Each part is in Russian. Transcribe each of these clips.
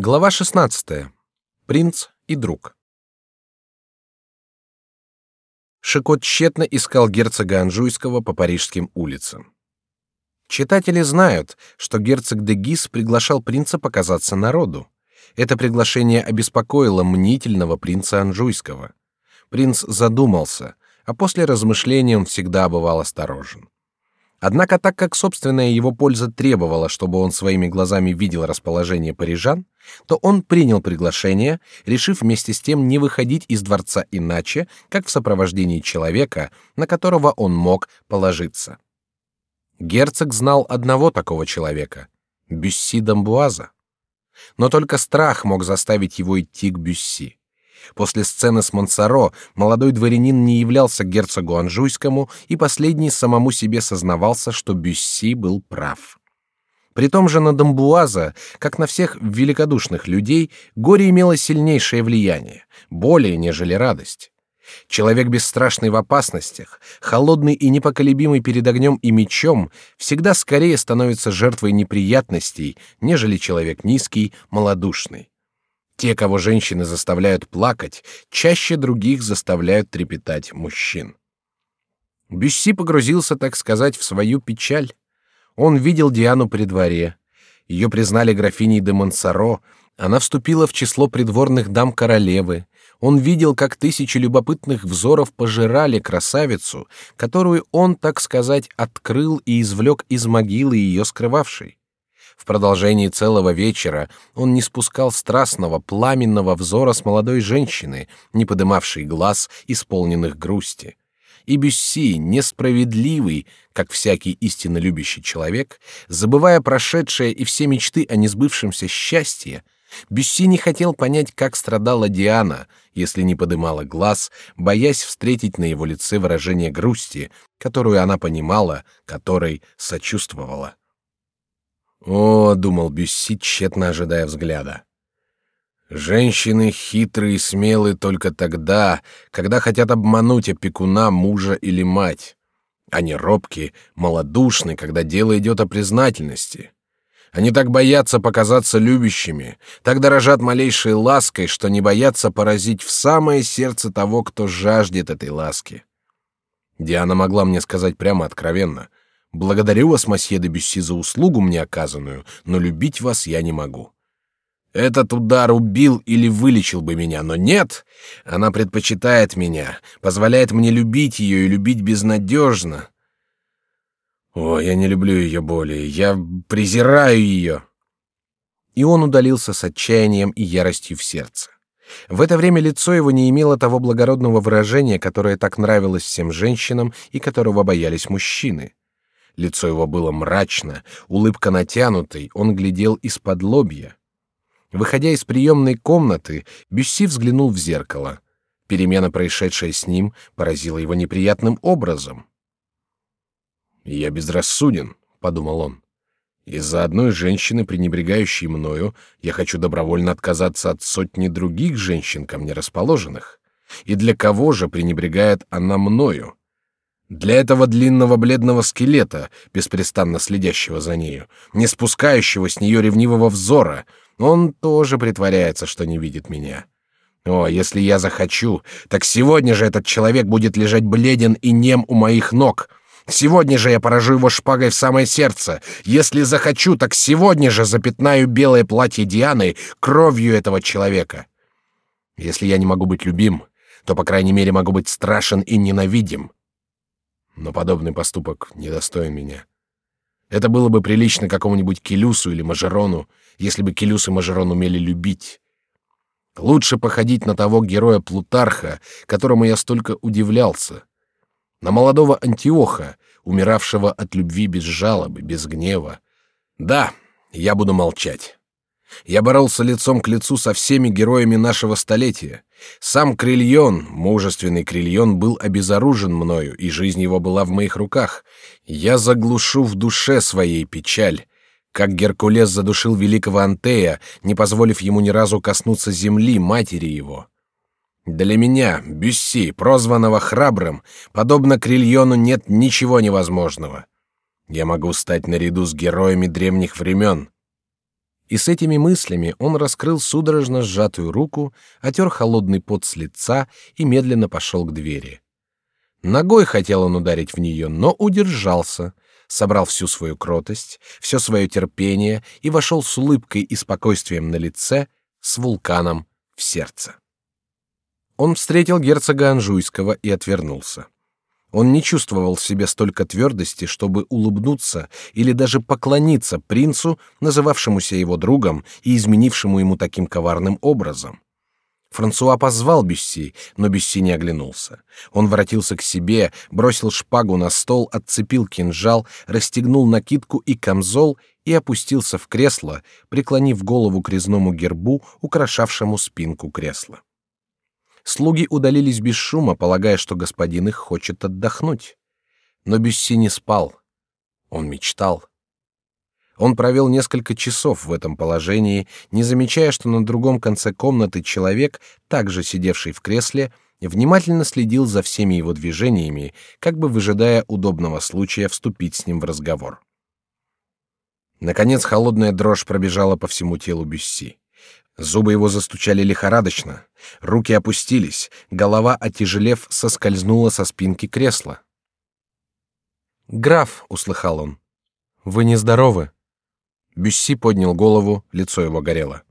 Глава 16. Принц и друг. Шикот тщетно искал герцога Анжуйского по парижским улицам. Читатели знают, что герцог де Гис приглашал принца показаться народу. Это приглашение обеспокоило мнительного принца Анжуйского. Принц задумался, а после размышления он всегда бывал осторожен. Однако, так как собственная его польза требовала, чтобы он своими глазами видел расположение парижан, то он принял приглашение, решив вместе с тем не выходить из дворца иначе, как в сопровождении человека, на которого он мог положиться. Герцог знал одного такого человека — Бюсси Дамбуаза. Но только страх мог заставить его идти к Бюсси. После сцены с Монсоро молодой дворянин не являлся герцогу Анжуйскому, и последний самому себе сознавался, что Бюсси был прав. При том же на Дамбуаза, как на всех великодушных людей, горе имело сильнейшее влияние, более нежели радость. Человек бесстрашный в опасностях, холодный и непоколебимый перед огнем и мечом, всегда скорее становится жертвой неприятностей, нежели человек низкий, малодушный. Те, кого женщины заставляют плакать, чаще других заставляют трепетать мужчин. Бюсси погрузился, так сказать, в свою печаль. Он видел Диану при дворе. Ее признали графиней де Монсоро. Она вступила в число придворных дам королевы. Он видел, как тысячи любопытных взоров пожирали красавицу, которую он, так сказать, открыл и извлек из могилы ее скрывавшей. В продолжении целого вечера он не спускал страстного, пламенного взора с молодой женщины, не подымавшей глаз, исполненных грусти. И Бюсси, несправедливый, как всякий истинно любящий человек, забывая прошедшее и все мечты о несбывшемся счастье, Бюсси не хотел понять, как страдала Диана, если не подымала глаз, боясь встретить на его лице выражение грусти, которую она понимала, которой сочувствовала. О, думал Бюсси, тщетно ожидая взгляда. Женщины хитрые и смелые только тогда, когда хотят обмануть опекуна, мужа или мать. Они робкие, малодушны, когда дело идет о признательности. Они так боятся показаться любящими, так дорожат малейшей лаской, что не боятся поразить в самое сердце того, кто жаждет этой ласки. Диана могла мне сказать прямо откровенно: Благодарю вас, масье де Бюсси, за услугу мне оказанную, но любить вас я не могу. Этот удар убил или вылечил бы меня, но нет. Она предпочитает меня, позволяет мне любить ее и любить безнадежно. О, я не люблю ее более, я презираю ее. И он удалился с отчаянием и яростью в сердце. В это время лицо его не имело того благородного выражения, которое так нравилось всем женщинам и которого боялись мужчины. Лицо его было мрачно, улыбка натянутой, он глядел из-под лобья. Выходя из приемной комнаты, Бюсси взглянул в зеркало. Перемена, происшедшая с ним, поразила его неприятным образом. «Я безрассуден», — подумал он. «Из-за одной женщины, пренебрегающей мною, я хочу добровольно отказаться от сотни других женщин, ко мне расположенных. И для кого же пренебрегает она мною? Для этого длинного бледного скелета, беспрестанно следящего за нею, не спускающего с нее ревнивого взора, он тоже притворяется, что не видит меня. О, если я захочу, так сегодня же этот человек будет лежать бледен и нем у моих ног. Сегодня же я поражу его шпагой в самое сердце. Если захочу, так сегодня же запятнаю белое платье Дианы кровью этого человека. Если я не могу быть любим, то по крайней мере могу быть страшен и ненавидим но подобный поступок недостоин меня. Это было бы прилично какому-нибудь Келюсу или Мажерону, если бы Келюс и Мажерон умели любить. Лучше походить на того героя Плутарха, которому я столько удивлялся, на молодого Антиоха, умиравшего от любви без жалобы, без гнева. Да, я буду молчать. Я боролся лицом к лицу со всеми героями нашего столетия. Сам Крильон, мужественный Крильон, был обезоружен мною, и жизнь его была в моих руках. Я заглушу в душе своей печаль, как Геркулес задушил великого Антея, не позволив ему ни разу коснуться земли матери его. Для меня, Бюсси, прозванного храбрым, подобно Крильону нет ничего невозможного. Я могу стать наряду с героями древних времен. И с этими мыслями он раскрыл судорожно сжатую руку, отер холодный пот с лица и медленно пошел к двери. Ногой хотел он ударить в нее, но удержался, собрал всю свою кротость, все свое терпение и вошел с улыбкой и спокойствием на лице, с вулканом в сердце. Он встретил герцога Анжуйского и отвернулся. Он не чувствовал в себе столько твердости, чтобы улыбнуться или даже поклониться принцу, называвшемуся его другом и изменившему ему таким коварным образом. Франсуа позвал Бюсси, но Бюсси не оглянулся. Он воротился к себе, бросил шпагу на стол, отцепил кинжал, расстегнул накидку и камзол и опустился в кресло, преклонив голову к резному гербу, украшавшему спинку кресла. Слуги удалились без шума, полагая, что господин их хочет отдохнуть. Но Бюсси не спал. Он мечтал. Он провел несколько часов в этом положении, не замечая, что на другом конце комнаты человек, также сидевший в кресле, внимательно следил за всеми его движениями, как бы выжидая удобного случая вступить с ним в разговор. Наконец холодная дрожь пробежала по всему телу Бюсси. Зубы его застучали лихорадочно, руки опустились, голова, отяжелев, соскользнула со спинки кресла. «Граф», — услыхал он, — «вы нездоровы». Бюсси поднял голову, лицо его горело.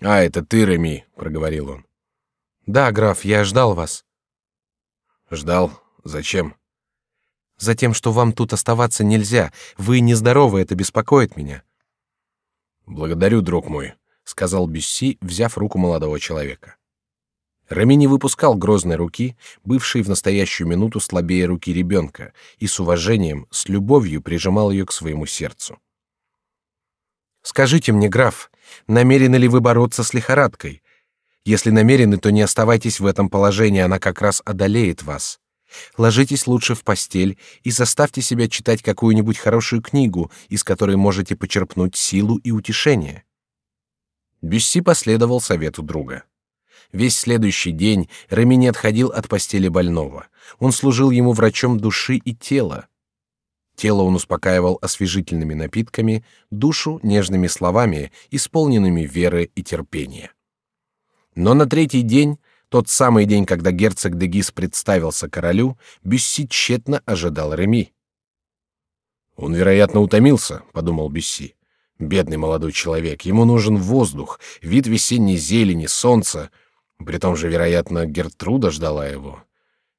«А, это ты, Реми», — проговорил он. «Да, граф, я ждал вас». «Ждал? Зачем?» «Затем, что вам тут оставаться нельзя. Вы нездоровы, это беспокоит меня». «Благодарю, друг мой сказал Бюсси, взяв руку молодого человека. Рами не выпускал грозной руки, бывшей в настоящую минуту слабее руки ребенка, и с уважением, с любовью прижимал ее к своему сердцу. Скажите мне, граф, намерены ли вы бороться с лихорадкой? Если намерены, то не оставайтесь в этом положении, она как раз одолеет вас. Ложитесь лучше в постель и заставьте себя читать какую-нибудь хорошую книгу, из которой можете почерпнуть силу и утешение. Бюсси последовал совету друга. Весь следующий день Реми не отходил от постели больного. Он служил ему врачом души и тела. Тело он успокаивал освежительными напитками, душу нежными словами, исполненными веры и терпения. Но на третий день, тот самый день, когда герцог де Гис представился королю, Бюсси тщетно ожидал Реми. Он, вероятно, утомился, подумал Бюсси. Бедный молодой человек, ему нужен воздух, вид весенней зелени, солнца. При том же, вероятно, Гертруда ждала его.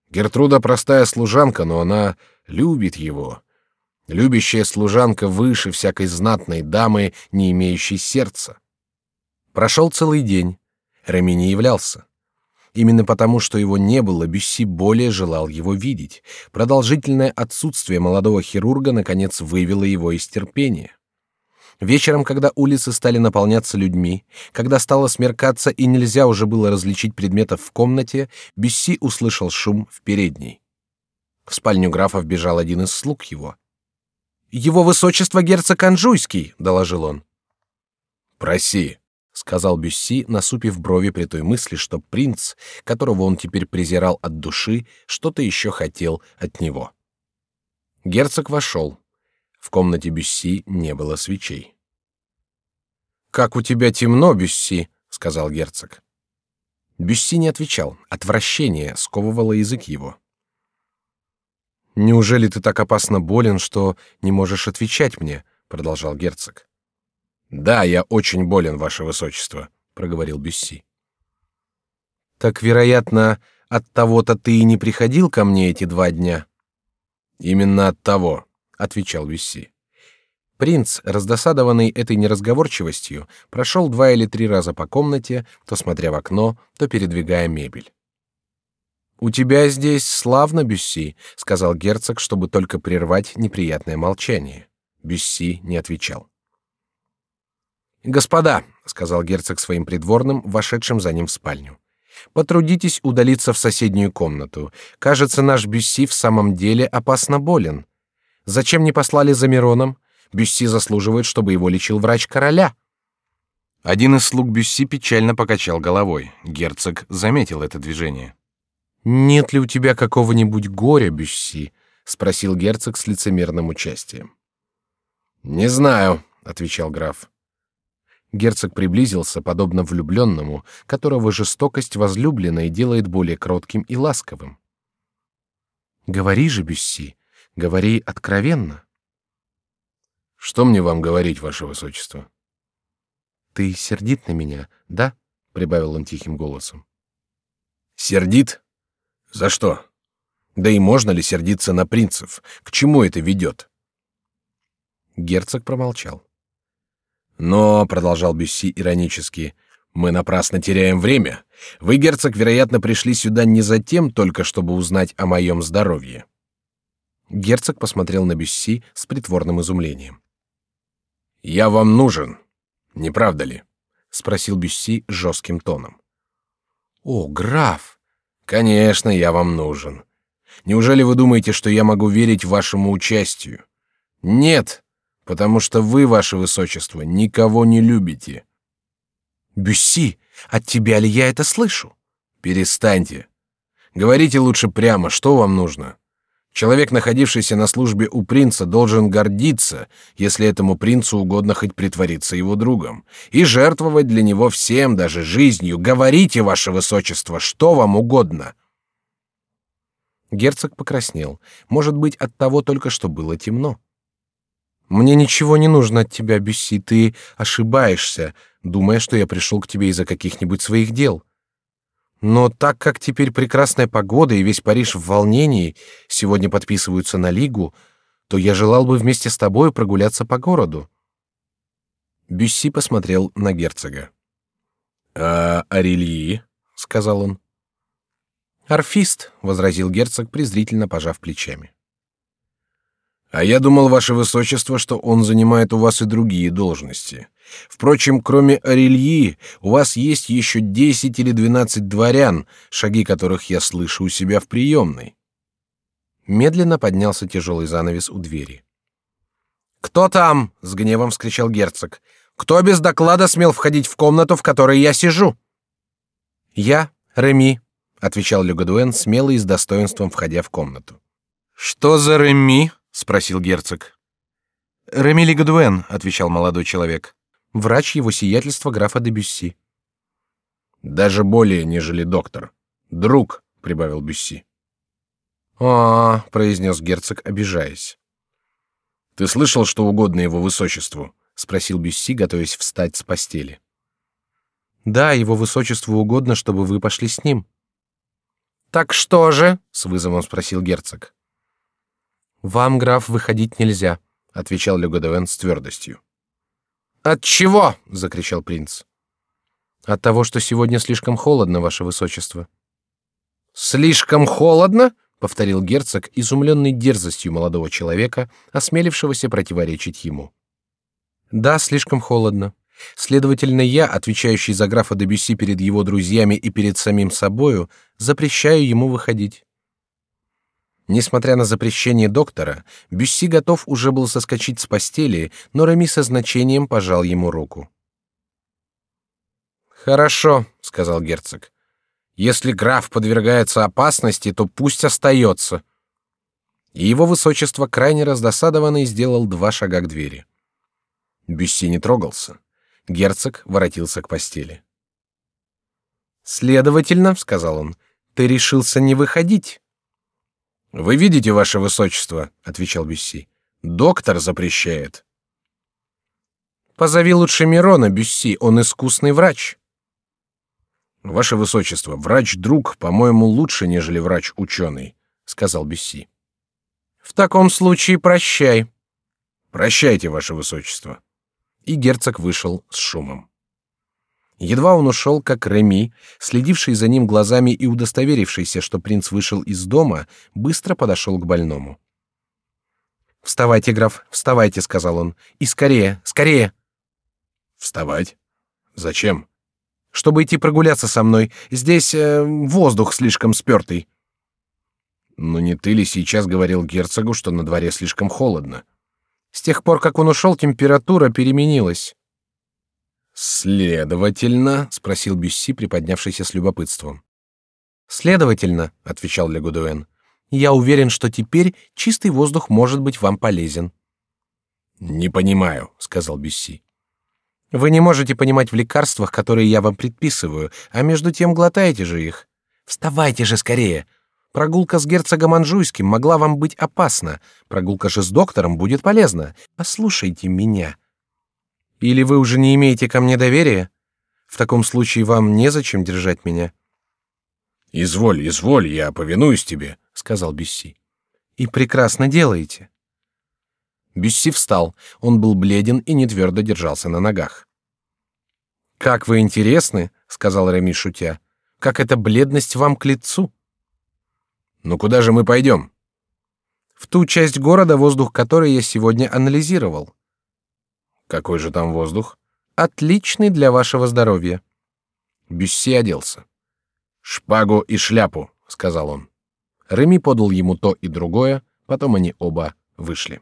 Гертруда простая служанка, но она любит его. Любящая служанка выше всякой знатной дамы, не имеющей сердца. Прошел целый день. Реми не являлся. Именно потому, что его не было, Бюсси более желал его видеть. Продолжительное отсутствие молодого хирурга наконец вывело его из терпения. Вечером, когда улицы стали наполняться людьми, когда стало смеркаться и нельзя уже было различить предметов в комнате, Бюсси услышал шум в передней. В спальню графа вбежал один из слуг его. Его высочество герцог Анжуйский, доложил он. Проси, сказал Бюсси, насупив брови при той мысли, что принц, которого он теперь презирал от души, что-то еще хотел от него. Герцог вошел. В комнате Бюсси не было свечей. Как у тебя темно, Бюсси, сказал герцог. Бюсси не отвечал. Отвращение сковывало язык его. Неужели ты так опасно болен, что не можешь отвечать мне? продолжал герцог. Да, я очень болен, ваше высочество, проговорил Бюсси. Так, вероятно, от того-то ты и не приходил ко мне эти два дня. Именно от того, отвечал Висси. Принц, раздосадованный этой неразговорчивостью, прошел два или три раза по комнате, то смотря в окно, то передвигая мебель. У тебя здесь славно, Бюсси, сказал герцог, чтобы только прервать неприятное молчание. Бюсси не отвечал. Господа, сказал герцог своим придворным, вошедшим за ним в спальню. Потрудитесь удалиться в соседнюю комнату. Кажется, наш Бюсси в самом деле опасно болен. Зачем не послали за Мироном? Бюсси заслуживает, чтобы его лечил врач короля. Один из слуг Бюсси печально покачал головой. Герцог заметил это движение. Нет ли у тебя какого-нибудь горя, Бюсси? спросил герцог с лицемерным участием. Не знаю, отвечал граф. Герцог приблизился, подобно влюбленному, которого жестокость возлюбленной делает более кротким и ласковым. Говори же, Бюсси, говори откровенно. Что мне вам говорить, ваше высочество? Ты сердит на меня, да? прибавил он тихим голосом. Сердит? За что? Да и можно ли сердиться на принцев? К чему это ведет? Герцог промолчал. Но, продолжал Бюсси иронически, мы напрасно теряем время. Вы, герцог, вероятно, пришли сюда не за тем только, чтобы узнать о моем здоровье. Герцог посмотрел на Бюсси с притворным изумлением. Я вам нужен, не правда ли? спросил Бюсси жестким тоном. О, граф, конечно, я вам нужен. Неужели вы думаете, что я могу верить вашему участию? Нет, потому что вы, ваше высочество, никого не любите. Бюсси, от тебя ли я это слышу? Перестаньте. Говорите лучше прямо, что вам нужно. Человек, находившийся на службе у принца, должен гордиться, если этому принцу угодно хоть притвориться его другом, и жертвовать для него всем, даже жизнью. Говорите, ваше высочество, что вам угодно. Герцог покраснел, может быть, от того только, что было темно. Мне ничего не нужно от тебя, Бюсси, ты ошибаешься, думая, что я пришел к тебе из-за каких-нибудь своих дел. Но так как теперь прекрасная погода и весь Париж в волнении, сегодня подписываются на лигу, то я желал бы вместе с тобой прогуляться по городу. Бюсси посмотрел на герцога. А Арельи, сказал он. Арфист, возразил герцог, презрительно пожав плечами. А я думал, ваше высочество, что он занимает у вас и другие должности. Впрочем, кроме Арельи, у вас есть еще десять или двенадцать дворян, шаги которых я слышу у себя в приемной. Медленно поднялся тяжелый занавес у двери. Кто там? с гневом вскричал герцог. Кто без доклада смел входить в комнату, в которой я сижу? Я, Реми, отвечал Люгадуэн, смело и с достоинством входя в комнату. Что за Реми? Спросил герцог. Ремили Гадуэн, отвечал молодой человек, врач его сиятельства графа де Бюсси. Даже более, нежели доктор, друг, прибавил Бюсси. А, произнес герцог, обижаясь. Ты слышал, что угодно его высочеству? спросил Бюсси, готовясь встать с постели. Да, его высочеству угодно, чтобы вы пошли с ним. Так что же? с вызовом спросил герцог. Вам, граф, выходить нельзя, отвечал Люгадевен с твердостью. От чего? закричал принц. От того, что сегодня слишком холодно, ваше высочество. Слишком холодно? повторил герцог, изумленный дерзостью молодого человека, осмелившегося противоречить ему. Да, слишком холодно. Следовательно, я, отвечающий за графа де перед его друзьями и перед самим собою, запрещаю ему выходить. Несмотря на запрещение доктора, Бюсси готов уже был соскочить с постели, но Реми со значением пожал ему руку. Хорошо, сказал герцог. Если граф подвергается опасности, то пусть остается. И его высочество крайне раздосадованный сделал два шага к двери. Бюсси не трогался. Герцог воротился к постели. Следовательно, сказал он, ты решился не выходить. Вы видите, ваше высочество, отвечал Бюсси. Доктор запрещает. Позови лучше Мирона, Бюсси, он искусный врач. Ваше высочество, врач-друг, по-моему, лучше, нежели врач-ученый, сказал Бюсси. В таком случае прощай. Прощайте, ваше высочество. И герцог вышел с шумом. Едва он ушел, как Реми, следивший за ним глазами и удостоверившийся, что принц вышел из дома, быстро подошел к больному. Вставайте, граф, вставайте, сказал он, и скорее, скорее. Вставать? Зачем? Чтобы идти прогуляться со мной. Здесь э, воздух слишком спертый. Но не ты ли сейчас говорил герцогу, что на дворе слишком холодно? С тех пор, как он ушел, температура переменилась. Следовательно, спросил Бюсси, приподнявшийся с любопытством. Следовательно, отвечал Легудуэн, я уверен, что теперь чистый воздух может быть вам полезен. Не понимаю, сказал Бюсси. Вы не можете понимать в лекарствах, которые я вам предписываю, а между тем глотаете же их. Вставайте же скорее. Прогулка с герцогом Анжуйским могла вам быть опасна. Прогулка же с доктором будет полезна. Послушайте меня. Или вы уже не имеете ко мне доверия? В таком случае вам незачем держать меня. Изволь, изволь, я повинуюсь тебе, сказал Бюсси. И прекрасно делаете. Бюсси встал. Он был бледен и не твердо держался на ногах. Как вы интересны, сказал Реми шутя. Как эта бледность вам к лицу? Ну куда же мы пойдем? В ту часть города, воздух которой я сегодня анализировал. Какой же там воздух? Отличный для вашего здоровья. Бюсси оделся. Шпагу и шляпу, сказал он. Реми подал ему то и другое, потом они оба вышли.